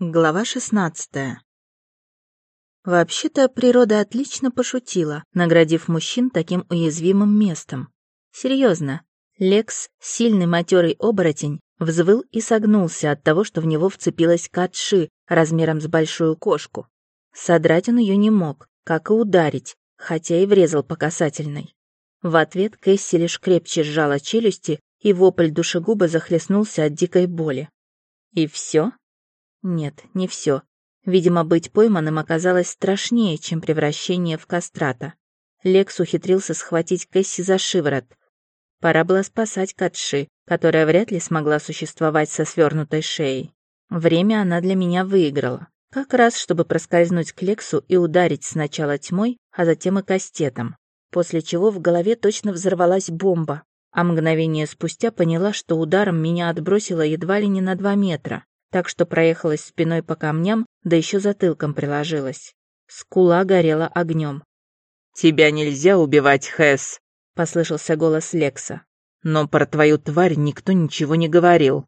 Глава 16. Вообще-то природа отлично пошутила, наградив мужчин таким уязвимым местом. Серьезно, Лекс, сильный матерый оборотень, взвыл и согнулся от того, что в него вцепилась катши размером с большую кошку. Содрать он ее не мог, как и ударить, хотя и врезал по касательной. В ответ Кэсси лишь крепче сжала челюсти, и вопль душегуба захлестнулся от дикой боли. И все? Нет, не все. Видимо, быть пойманным оказалось страшнее, чем превращение в кастрата. Лекс ухитрился схватить Кэсси за шиворот. Пора было спасать Катши, которая вряд ли смогла существовать со свернутой шеей. Время она для меня выиграла. Как раз, чтобы проскользнуть к Лексу и ударить сначала тьмой, а затем и кастетом. После чего в голове точно взорвалась бомба, а мгновение спустя поняла, что ударом меня отбросило едва ли не на два метра так что проехалась спиной по камням, да еще затылком приложилась. Скула горела огнем. «Тебя нельзя убивать, Хэс», — послышался голос Лекса. «Но про твою тварь никто ничего не говорил».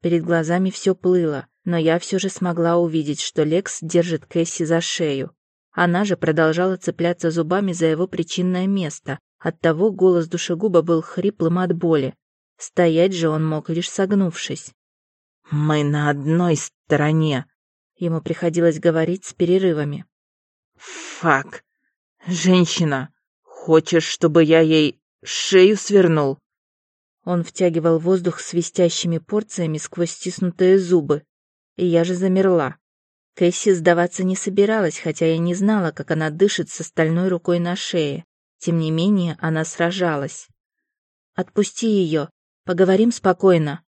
Перед глазами все плыло, но я все же смогла увидеть, что Лекс держит Кэсси за шею. Она же продолжала цепляться зубами за его причинное место, оттого голос душегуба был хриплым от боли. Стоять же он мог, лишь согнувшись. «Мы на одной стороне», — ему приходилось говорить с перерывами. «Фак! Женщина, хочешь, чтобы я ей шею свернул?» Он втягивал воздух свистящими порциями сквозь стиснутые зубы. И я же замерла. Кэсси сдаваться не собиралась, хотя я не знала, как она дышит с остальной рукой на шее. Тем не менее, она сражалась. «Отпусти ее. Поговорим спокойно»,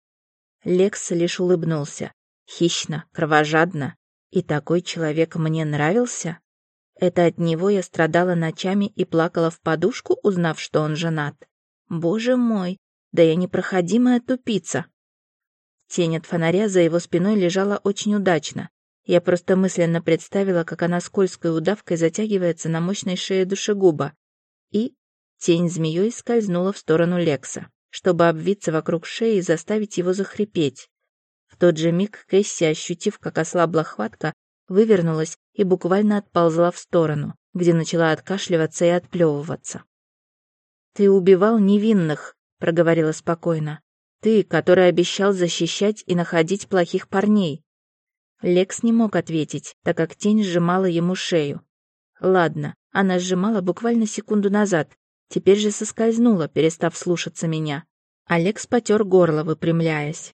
Лекс лишь улыбнулся. Хищно, кровожадно. И такой человек мне нравился? Это от него я страдала ночами и плакала в подушку, узнав, что он женат. Боже мой, да я непроходимая тупица. Тень от фонаря за его спиной лежала очень удачно. Я просто мысленно представила, как она скользкой удавкой затягивается на мощной шее душегуба. И тень змеей скользнула в сторону Лекса чтобы обвиться вокруг шеи и заставить его захрипеть. В тот же миг Кэсси, ощутив, как ослабла хватка, вывернулась и буквально отползла в сторону, где начала откашливаться и отплевываться. «Ты убивал невинных», — проговорила спокойно. «Ты, который обещал защищать и находить плохих парней». Лекс не мог ответить, так как тень сжимала ему шею. Ладно, она сжимала буквально секунду назад, Теперь же соскользнула, перестав слушаться меня. Алекс потер горло, выпрямляясь.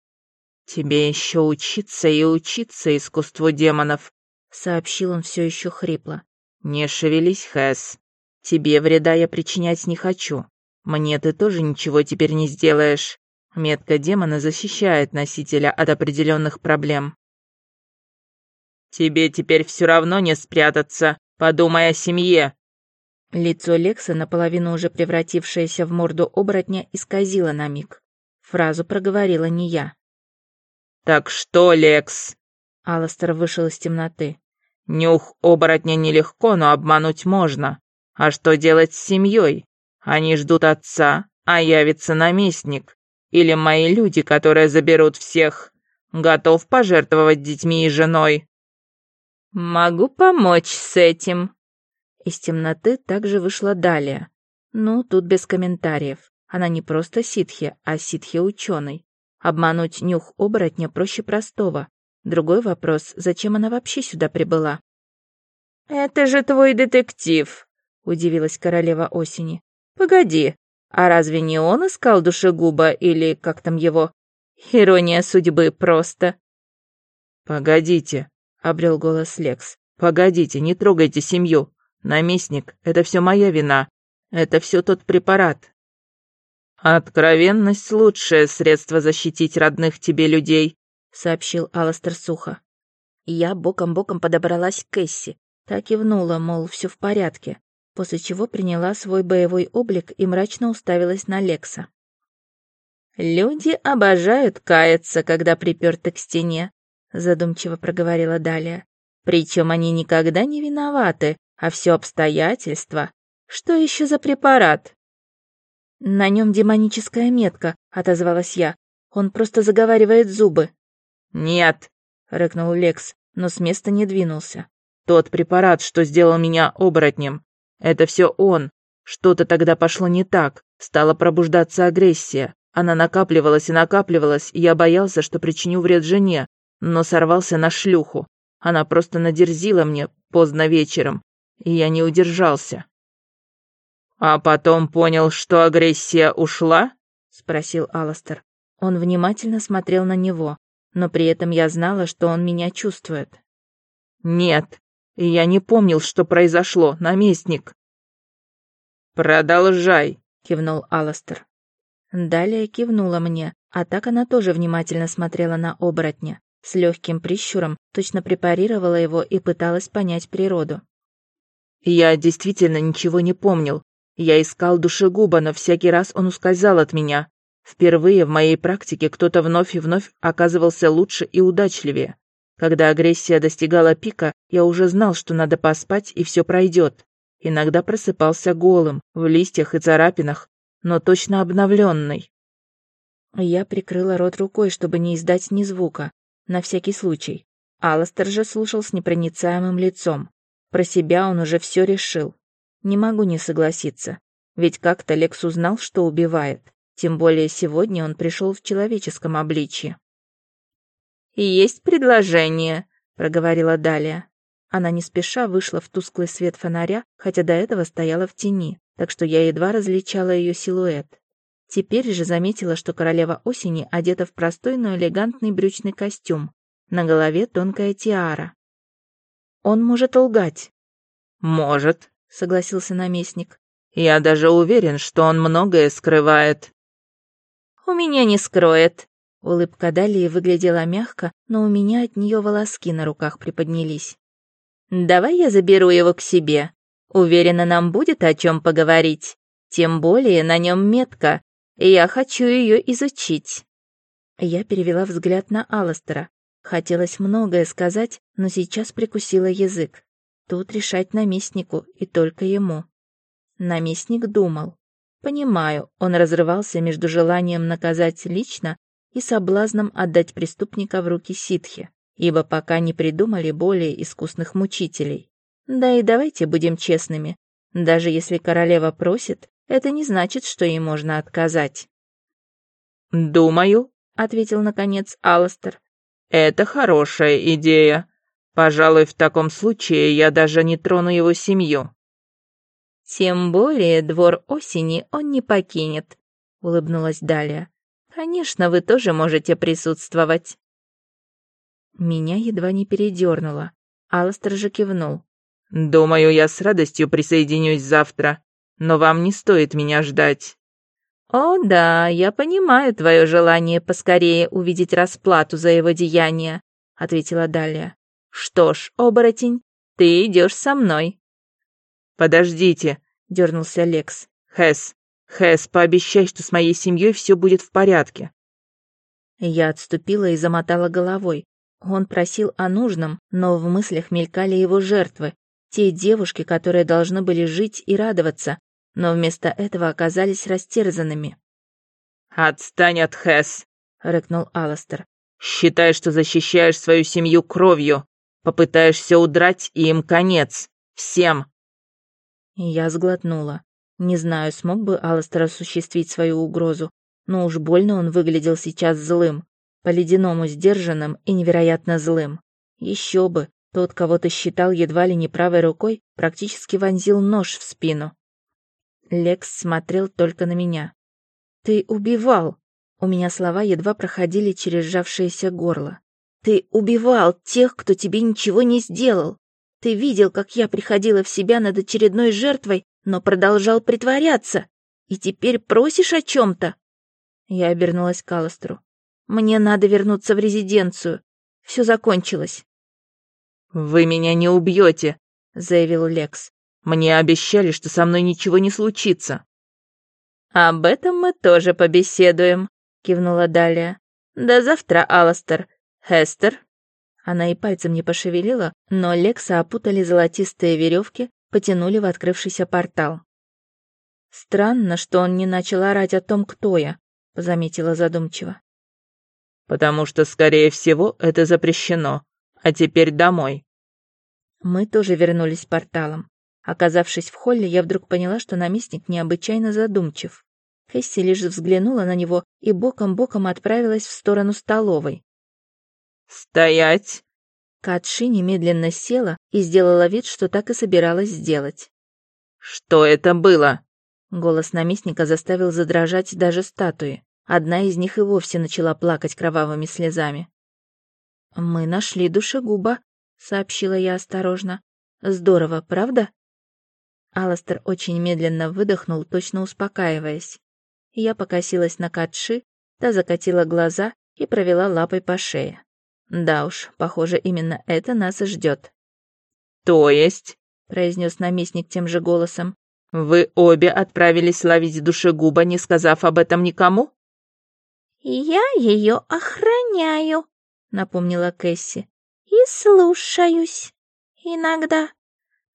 «Тебе еще учиться и учиться искусству демонов», — сообщил он все еще хрипло. «Не шевелись, Хэс. Тебе вреда я причинять не хочу. Мне ты тоже ничего теперь не сделаешь. Метка демона защищает носителя от определенных проблем». «Тебе теперь все равно не спрятаться. Подумай о семье», Лицо Лекса, наполовину уже превратившееся в морду оборотня, исказило на миг. Фразу проговорила не я. «Так что, Лекс?» Аластер вышел из темноты. «Нюх оборотня нелегко, но обмануть можно. А что делать с семьей? Они ждут отца, а явится наместник. Или мои люди, которые заберут всех. Готов пожертвовать детьми и женой?» «Могу помочь с этим», из темноты также вышла Далия. Ну, тут без комментариев. Она не просто ситхи, а ситхи-ученый. Обмануть нюх оборотня проще простого. Другой вопрос, зачем она вообще сюда прибыла? «Это же твой детектив», — удивилась королева осени. «Погоди, а разве не он искал душегуба или как там его? Ирония судьбы просто». «Погодите», — обрел голос Лекс. «Погодите, не трогайте семью. Наместник, это все моя вина. Это все тот препарат. Откровенность — лучшее средство защитить родных тебе людей, сообщил Аластер сухо. Я боком-боком подобралась к Кэсси, так и внула, мол, все в порядке, после чего приняла свой боевой облик и мрачно уставилась на Лекса. «Люди обожают каяться, когда приперты к стене», — задумчиво проговорила Далия. «Причем они никогда не виноваты, а все обстоятельства. Что еще за препарат? На нем демоническая метка, отозвалась я. Он просто заговаривает зубы. Нет, — рыкнул Лекс, но с места не двинулся. «Тот препарат, что сделал меня оборотнем. Это все он. Что-то тогда пошло не так. Стала пробуждаться агрессия. Она накапливалась и накапливалась, и я боялся, что причиню вред жене, но сорвался на шлюху. Она просто надерзила мне поздно вечером, и я не удержался. «А потом понял, что агрессия ушла?» — спросил Аластер. Он внимательно смотрел на него, но при этом я знала, что он меня чувствует. «Нет, я не помнил, что произошло, наместник». «Продолжай», — кивнул Аластер. Далее кивнула мне, а так она тоже внимательно смотрела на оборотня. С легким прищуром точно препарировала его и пыталась понять природу. «Я действительно ничего не помнил. Я искал душегуба, но всякий раз он ускользал от меня. Впервые в моей практике кто-то вновь и вновь оказывался лучше и удачливее. Когда агрессия достигала пика, я уже знал, что надо поспать и все пройдет. Иногда просыпался голым, в листьях и царапинах, но точно обновленный. Я прикрыла рот рукой, чтобы не издать ни звука, на всякий случай. Алластер же слушал с непроницаемым лицом. Про себя он уже все решил. Не могу не согласиться. Ведь как-то Лекс узнал, что убивает. Тем более сегодня он пришел в человеческом обличье. «Есть предложение», — проговорила Далия. Она не спеша вышла в тусклый свет фонаря, хотя до этого стояла в тени, так что я едва различала ее силуэт. Теперь же заметила, что королева осени одета в простой, но элегантный брючный костюм. На голове тонкая тиара. Он может лгать. «Может», — согласился наместник. «Я даже уверен, что он многое скрывает». «У меня не скроет». Улыбка Далии выглядела мягко, но у меня от нее волоски на руках приподнялись. «Давай я заберу его к себе. Уверена, нам будет о чем поговорить. Тем более на нем метка, и я хочу ее изучить». Я перевела взгляд на Алластера. Хотелось многое сказать, но сейчас прикусила язык. Тут решать наместнику и только ему. Наместник думал. Понимаю, он разрывался между желанием наказать лично и соблазном отдать преступника в руки ситхи, ибо пока не придумали более искусных мучителей. Да и давайте будем честными. Даже если королева просит, это не значит, что ей можно отказать. «Думаю», — ответил наконец Алластер. «Это хорошая идея. Пожалуй, в таком случае я даже не трону его семью». «Тем более двор осени он не покинет», — улыбнулась Далия. «Конечно, вы тоже можете присутствовать». Меня едва не передернуло. Алластер же кивнул. «Думаю, я с радостью присоединюсь завтра, но вам не стоит меня ждать». «О да, я понимаю твое желание поскорее увидеть расплату за его деяния», — ответила Далия. «Что ж, оборотень, ты идешь со мной». «Подождите», — дернулся Лекс. «Хэс, Хэс, пообещай, что с моей семьей все будет в порядке». Я отступила и замотала головой. Он просил о нужном, но в мыслях мелькали его жертвы, те девушки, которые должны были жить и радоваться, но вместо этого оказались растерзанными. «Отстань от Хэс», — рыкнул Аластер. «Считай, что защищаешь свою семью кровью. Попытаешься удрать, и им конец. Всем. Я сглотнула. Не знаю, смог бы Алластер осуществить свою угрозу, но уж больно он выглядел сейчас злым, по-ледяному сдержанным и невероятно злым. Еще бы, тот, кого ты считал едва ли не правой рукой, практически вонзил нож в спину. Лекс смотрел только на меня. «Ты убивал!» У меня слова едва проходили через сжавшееся горло. «Ты убивал тех, кто тебе ничего не сделал! Ты видел, как я приходила в себя над очередной жертвой, но продолжал притворяться. И теперь просишь о чем-то?» Я обернулась к Алластру. «Мне надо вернуться в резиденцию. Все закончилось». «Вы меня не убьете», — заявил Лекс. «Мне обещали, что со мной ничего не случится». «Об этом мы тоже побеседуем», — кивнула Далия. «До завтра, Алластер. Хестер». Она и пальцем не пошевелила, но Лекса опутали золотистые веревки, потянули в открывшийся портал. «Странно, что он не начал орать о том, кто я», — заметила задумчиво. потому что, скорее всего, это запрещено. А теперь домой». Мы тоже вернулись порталом. Оказавшись в холле, я вдруг поняла, что наместник необычайно задумчив. Кэсси лишь взглянула на него и боком-боком отправилась в сторону столовой. «Стоять!» Катши немедленно села и сделала вид, что так и собиралась сделать. «Что это было?» Голос наместника заставил задрожать даже статуи. Одна из них и вовсе начала плакать кровавыми слезами. «Мы нашли душегуба», — сообщила я осторожно. «Здорово, правда?» Аластер очень медленно выдохнул, точно успокаиваясь. Я покосилась на Катши, та закатила глаза и провела лапой по шее. Да уж, похоже, именно это нас и ждет. «То есть?» — произнес наместник тем же голосом. «Вы обе отправились ловить душегуба, не сказав об этом никому?» «Я ее охраняю», — напомнила Кэсси. «И слушаюсь. Иногда.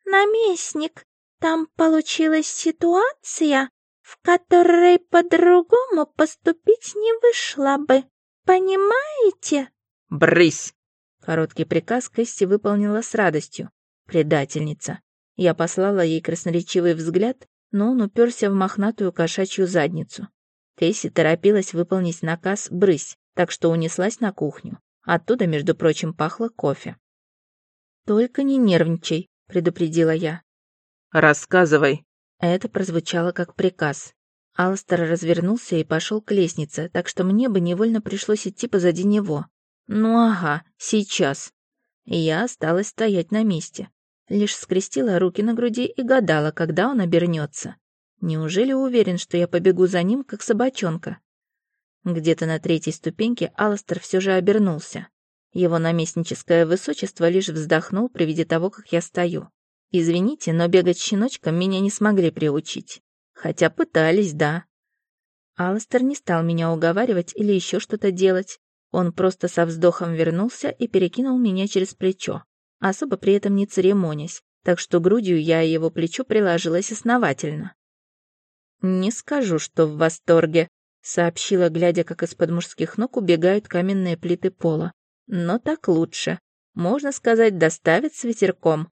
Наместник, там получилась ситуация, в которой по-другому поступить не вышло бы. Понимаете?» «Брысь!» Короткий приказ Кэсси выполнила с радостью. Предательница. Я послала ей красноречивый взгляд, но он уперся в мохнатую кошачью задницу. Кэсси торопилась выполнить наказ «брысь», так что унеслась на кухню. Оттуда, между прочим, пахло кофе. «Только не нервничай», — предупредила я. «Рассказывай». Это прозвучало как приказ. Алстер развернулся и пошел к лестнице, так что мне бы невольно пришлось идти позади него. Ну ага, сейчас. Я осталась стоять на месте. Лишь скрестила руки на груди и гадала, когда он обернется. Неужели уверен, что я побегу за ним, как собачонка? Где-то на третьей ступеньке Алластер все же обернулся. Его наместническое высочество лишь вздохнул при виде того, как я стою. Извините, но бегать щеночком меня не смогли приучить. Хотя пытались, да. Алластер не стал меня уговаривать или еще что-то делать. Он просто со вздохом вернулся и перекинул меня через плечо, особо при этом не церемонясь, так что грудью я его плечо приложилась основательно. «Не скажу, что в восторге», — сообщила, глядя, как из-под мужских ног убегают каменные плиты пола. «Но так лучше. Можно сказать, доставит с ветерком».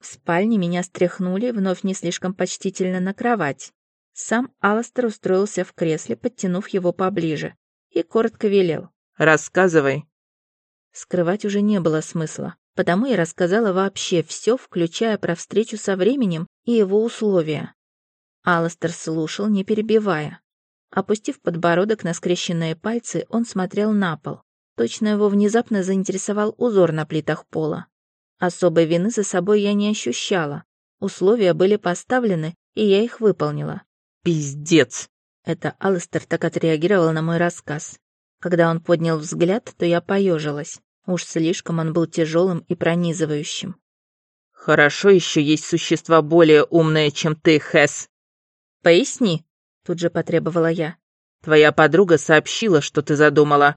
В спальне меня стряхнули, вновь не слишком почтительно на кровать. Сам Аластер устроился в кресле, подтянув его поближе и коротко велел. «Рассказывай». Скрывать уже не было смысла, потому я рассказала вообще все, включая про встречу со временем и его условия. Алластер слушал, не перебивая. Опустив подбородок на скрещенные пальцы, он смотрел на пол. Точно его внезапно заинтересовал узор на плитах пола. Особой вины за собой я не ощущала. Условия были поставлены, и я их выполнила. «Пиздец!» Это Алластер так отреагировал на мой рассказ. Когда он поднял взгляд, то я поежилась. Уж слишком он был тяжелым и пронизывающим. «Хорошо еще есть существа более умные, чем ты, Хэс». «Поясни», — тут же потребовала я. «Твоя подруга сообщила, что ты задумала».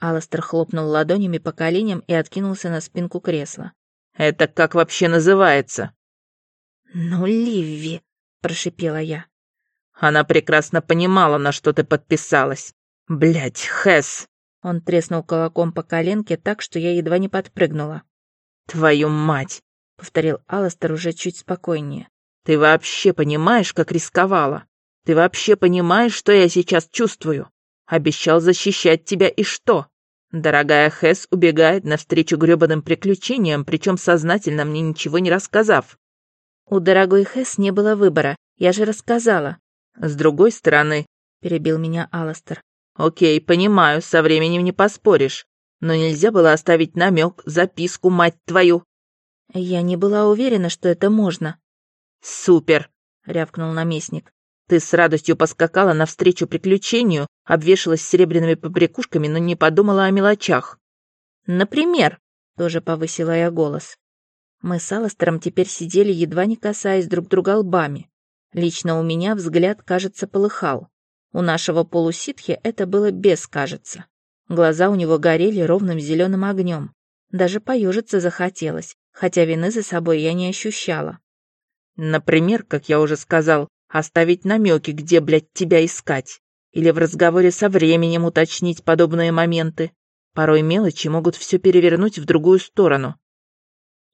Алластер хлопнул ладонями по коленям и откинулся на спинку кресла. «Это как вообще называется?» «Ну, Ливи», — прошипела я. Она прекрасно понимала, на что ты подписалась. Блять, Хэс!» Он треснул кулаком по коленке так, что я едва не подпрыгнула. «Твою мать!» — повторил Алластер уже чуть спокойнее. «Ты вообще понимаешь, как рисковала? Ты вообще понимаешь, что я сейчас чувствую? Обещал защищать тебя и что? Дорогая Хэс убегает навстречу грёбаным приключениям, причем сознательно мне ничего не рассказав». «У дорогой Хэс не было выбора, я же рассказала. С другой стороны, перебил меня Аластер. Окей, понимаю, со временем не поспоришь. Но нельзя было оставить намек, записку, мать твою. Я не была уверена, что это можно. Супер, рявкнул наместник. Ты с радостью поскакала навстречу приключению, обвешалась серебряными побрякушками, но не подумала о мелочах. Например, тоже повысила я голос. Мы с Аластером теперь сидели, едва не касаясь друг друга лбами. Лично у меня взгляд, кажется, полыхал. У нашего полуситхи это было без кажется. Глаза у него горели ровным зеленым огнем. Даже поежиться захотелось, хотя вины за собой я не ощущала. Например, как я уже сказал, оставить намеки, где, блядь, тебя искать. Или в разговоре со временем уточнить подобные моменты. Порой мелочи могут все перевернуть в другую сторону.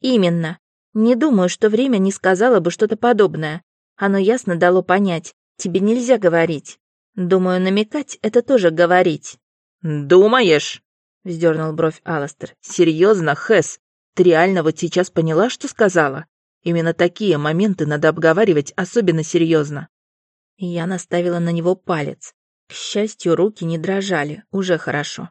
Именно. Не думаю, что время не сказала бы что-то подобное. Оно ясно дало понять. Тебе нельзя говорить. Думаю, намекать — это тоже говорить. «Думаешь?» — вздернул бровь Аластер. «Серьезно, Хэс? Ты реально вот сейчас поняла, что сказала? Именно такие моменты надо обговаривать особенно серьезно». Я наставила на него палец. К счастью, руки не дрожали, уже хорошо.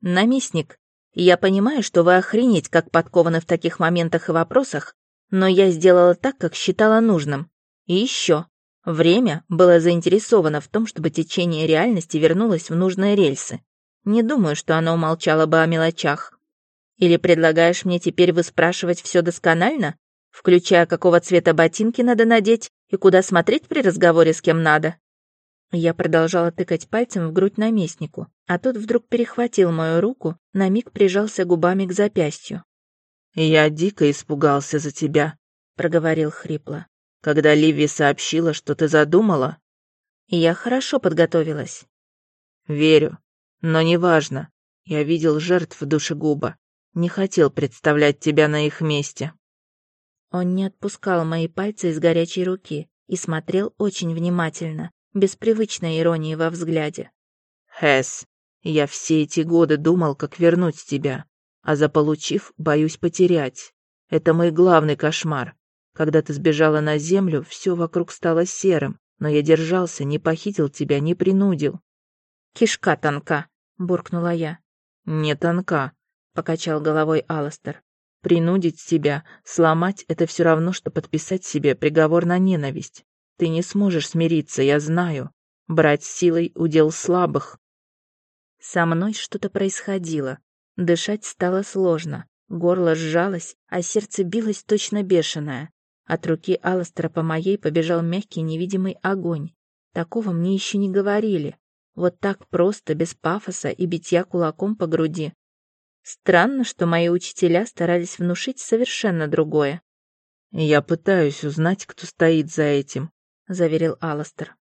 «Наместник, я понимаю, что вы охренеть как подкованы в таких моментах и вопросах, но я сделала так, как считала нужным. И еще. Время было заинтересовано в том, чтобы течение реальности вернулось в нужные рельсы. Не думаю, что оно умолчало бы о мелочах. Или предлагаешь мне теперь выспрашивать все досконально, включая какого цвета ботинки надо надеть и куда смотреть при разговоре с кем надо? Я продолжала тыкать пальцем в грудь наместнику, а тот вдруг перехватил мою руку, на миг прижался губами к запястью. «Я дико испугался за тебя», — проговорил хрипло. «Когда Ливи сообщила, что ты задумала...» «Я хорошо подготовилась». «Верю. Но неважно. Я видел жертв душегуба. Не хотел представлять тебя на их месте». Он не отпускал мои пальцы из горячей руки и смотрел очень внимательно, без привычной иронии во взгляде. «Хэс, я все эти годы думал, как вернуть тебя, а заполучив, боюсь потерять. Это мой главный кошмар. Когда ты сбежала на землю, все вокруг стало серым, но я держался, не похитил тебя, не принудил». «Кишка тонка», — буркнула я. «Не тонка», — покачал головой Аластер. «Принудить тебя, сломать — это все равно, что подписать себе приговор на ненависть. Ты не сможешь смириться, я знаю. Брать силой удел слабых. Со мной что-то происходило. Дышать стало сложно. Горло сжалось, а сердце билось точно бешеное. От руки Алластера по моей побежал мягкий невидимый огонь. Такого мне еще не говорили. Вот так просто, без пафоса и битья кулаком по груди. Странно, что мои учителя старались внушить совершенно другое. «Я пытаюсь узнать, кто стоит за этим», — заверил Аластер.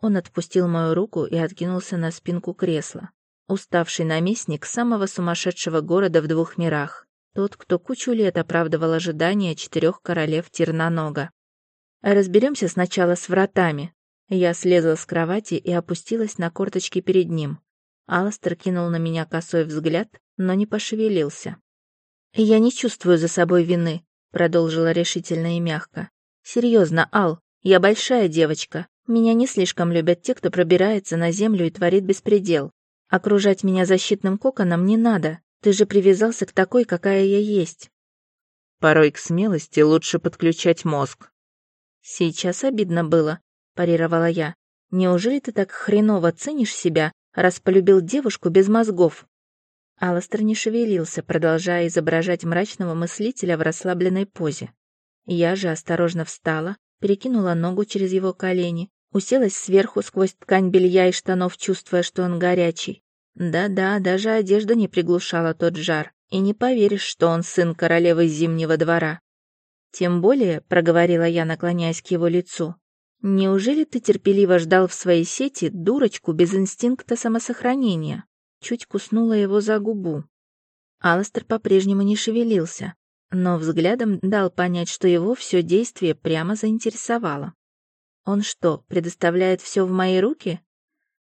Он отпустил мою руку и откинулся на спинку кресла. Уставший наместник самого сумасшедшего города в двух мирах. Тот, кто кучу лет оправдывал ожидания четырех королев Тернонога. Разберемся сначала с вратами. Я слезла с кровати и опустилась на корточки перед ним. Аластер кинул на меня косой взгляд, но не пошевелился. «Я не чувствую за собой вины», — продолжила решительно и мягко. «Серьезно, Ал, я большая девочка. Меня не слишком любят те, кто пробирается на землю и творит беспредел. Окружать меня защитным коконом не надо. Ты же привязался к такой, какая я есть. Порой к смелости лучше подключать мозг. Сейчас обидно было, парировала я. Неужели ты так хреново ценишь себя, раз полюбил девушку без мозгов? Аластер не шевелился, продолжая изображать мрачного мыслителя в расслабленной позе. Я же осторожно встала, перекинула ногу через его колени, уселась сверху сквозь ткань белья и штанов, чувствуя, что он горячий. Да-да, даже одежда не приглушала тот жар, и не поверишь, что он сын королевы Зимнего двора. Тем более, проговорила я, наклоняясь к его лицу, неужели ты терпеливо ждал в своей сети дурочку без инстинкта самосохранения? Чуть куснула его за губу. Аластер по-прежнему не шевелился, но взглядом дал понять, что его все действие прямо заинтересовало. Он что, предоставляет все в мои руки?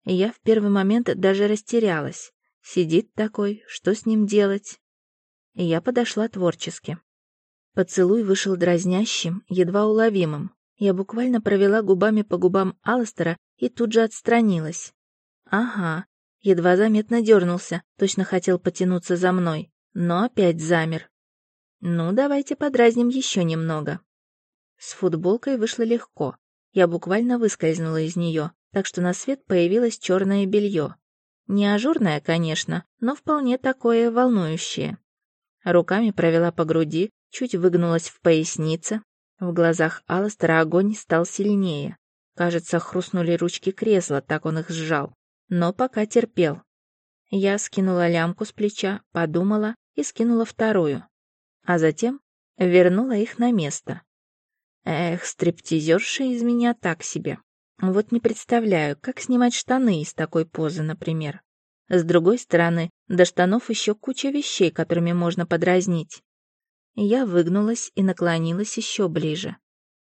Я в первый момент даже растерялась. Сидит такой, что с ним делать? И я подошла творчески. Поцелуй вышел дразнящим, едва уловимым. Я буквально провела губами по губам Алластера и тут же отстранилась. Ага, едва заметно дернулся, точно хотел потянуться за мной, но опять замер. Ну, давайте подразним еще немного. С футболкой вышло легко. Я буквально выскользнула из нее, так что на свет появилось черное белье. Не ажурное, конечно, но вполне такое волнующее. Руками провела по груди, чуть выгнулась в пояснице. В глазах Алластера огонь стал сильнее. Кажется, хрустнули ручки кресла, так он их сжал. Но пока терпел. Я скинула лямку с плеча, подумала и скинула вторую а затем вернула их на место. Эх, стриптизерша из меня так себе. Вот не представляю, как снимать штаны из такой позы, например. С другой стороны, до штанов еще куча вещей, которыми можно подразнить. Я выгнулась и наклонилась еще ближе.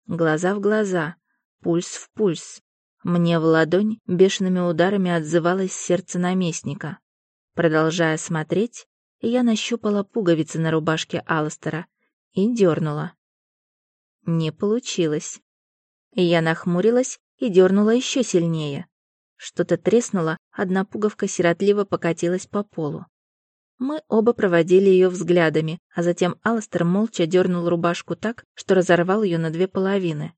Глаза в глаза, пульс в пульс. Мне в ладонь бешеными ударами отзывалось сердце наместника. Продолжая смотреть, я нащупала пуговицы на рубашке Алластера и дернула. Не получилось. Я нахмурилась и дернула еще сильнее. Что-то треснуло, одна пуговка сиротливо покатилась по полу. Мы оба проводили ее взглядами, а затем Алластер молча дернул рубашку так, что разорвал ее на две половины.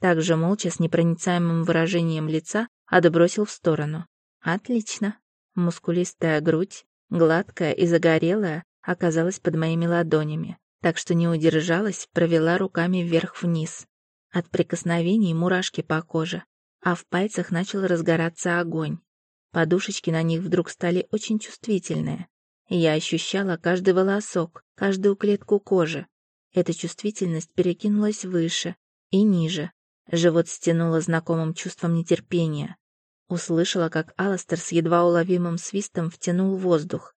Также молча, с непроницаемым выражением лица, отбросил в сторону. Отлично. Мускулистая грудь, гладкая и загорелая, оказалась под моими ладонями, так что не удержалась, провела руками вверх-вниз. От прикосновений мурашки по коже, а в пальцах начал разгораться огонь. Подушечки на них вдруг стали очень чувствительные. Я ощущала каждый волосок, каждую клетку кожи. Эта чувствительность перекинулась выше и ниже. Живот стянуло знакомым чувством нетерпения. Услышала, как Аластер с едва уловимым свистом втянул воздух.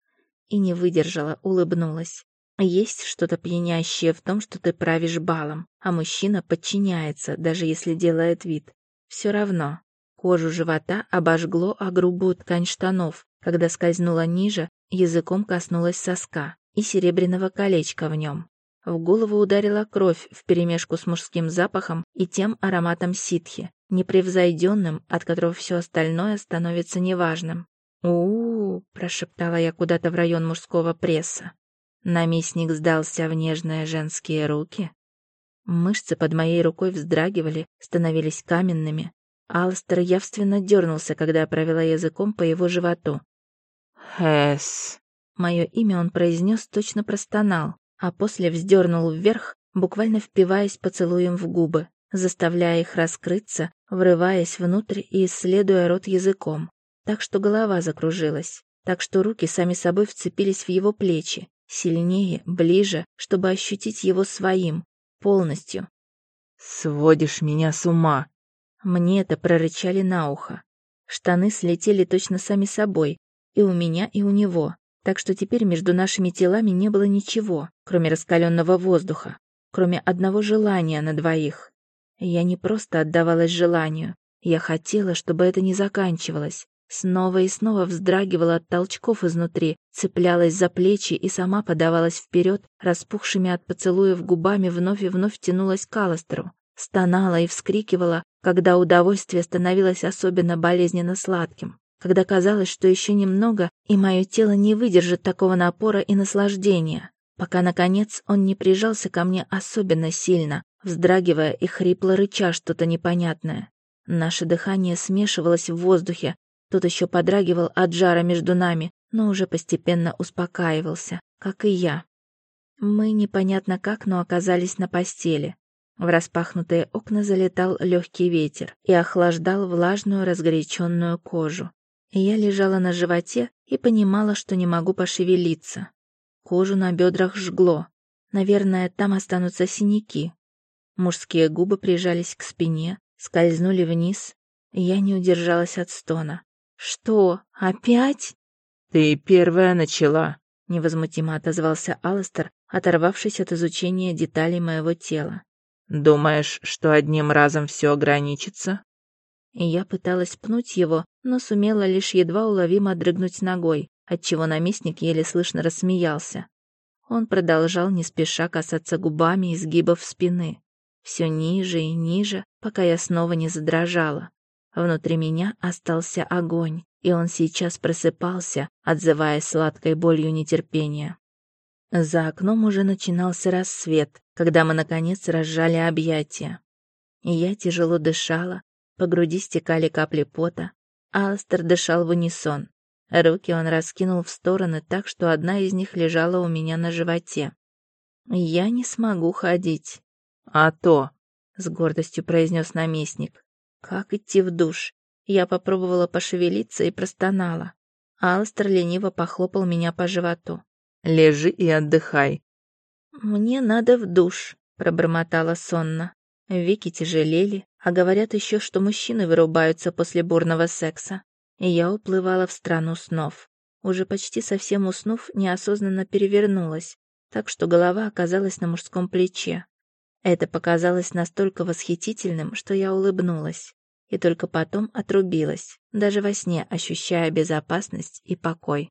И не выдержала, улыбнулась. Есть что-то пьянящее в том, что ты правишь балом, а мужчина подчиняется, даже если делает вид. Все равно. Кожу живота обожгло о грубую ткань штанов, когда скользнула ниже, языком коснулась соска и серебряного колечка в нем. В голову ударила кровь вперемешку с мужским запахом и тем ароматом ситхи, непревзойденным, от которого все остальное становится неважным. у, -у, -у прошептала я куда-то в район мужского пресса. Наместник сдался в нежные женские руки. Мышцы под моей рукой вздрагивали, становились каменными. Алстер явственно дернулся, когда я провела языком по его животу. «Хэс». Мое имя он произнес, точно простонал, а после вздернул вверх, буквально впиваясь поцелуем в губы, заставляя их раскрыться, врываясь внутрь и исследуя рот языком. Так что голова закружилась, так что руки сами собой вцепились в его плечи, сильнее, ближе, чтобы ощутить его своим, полностью. «Сводишь меня с ума!» Мне это прорычали на ухо. Штаны слетели точно сами собой, и у меня, и у него, так что теперь между нашими телами не было ничего, кроме раскаленного воздуха, кроме одного желания на двоих. Я не просто отдавалась желанию, я хотела, чтобы это не заканчивалось. Снова и снова вздрагивала от толчков изнутри, цеплялась за плечи и сама подавалась вперед, распухшими от поцелуев губами вновь и вновь тянулась к Аластеру. Стонала и вскрикивала, когда удовольствие становилось особенно болезненно сладким, когда казалось, что еще немного, и мое тело не выдержит такого напора и наслаждения, пока, наконец, он не прижался ко мне особенно сильно, вздрагивая и хрипло рыча что-то непонятное. Наше дыхание смешивалось в воздухе, тот еще подрагивал от жара между нами, но уже постепенно успокаивался, как и я. Мы непонятно как, но оказались на постели. В распахнутые окна залетал легкий ветер и охлаждал влажную разгоряченную кожу. Я лежала на животе и понимала, что не могу пошевелиться. Кожу на бедрах жгло. Наверное, там останутся синяки. Мужские губы прижались к спине, скользнули вниз. Я не удержалась от стона. «Что, опять?» «Ты первая начала», — невозмутимо отозвался Алластер, оторвавшись от изучения деталей моего тела. «Думаешь, что одним разом все ограничится?» Я пыталась пнуть его, но сумела лишь едва уловимо дрыгнуть ногой, отчего наместник еле слышно рассмеялся. Он продолжал не спеша касаться губами изгибов спины, все ниже и ниже, пока я снова не задрожала. Внутри меня остался огонь, и он сейчас просыпался, отзываясь сладкой болью нетерпения. За окном уже начинался рассвет, когда мы, наконец, разжали объятия. Я тяжело дышала, по груди стекали капли пота. Алстер дышал в унисон. Руки он раскинул в стороны так, что одна из них лежала у меня на животе. «Я не смогу ходить». «А то», — с гордостью произнес наместник. Как идти в душ? Я попробовала пошевелиться и простонала. Алстер лениво похлопал меня по животу. «Лежи и отдыхай». «Мне надо в душ», — пробормотала сонно. Веки тяжелели, А говорят еще, что мужчины вырубаются после бурного секса. И я уплывала в страну снов. Уже почти совсем уснув, неосознанно перевернулась, так что голова оказалась на мужском плече. Это показалось настолько восхитительным, что я улыбнулась. И только потом отрубилась, даже во сне ощущая безопасность и покой.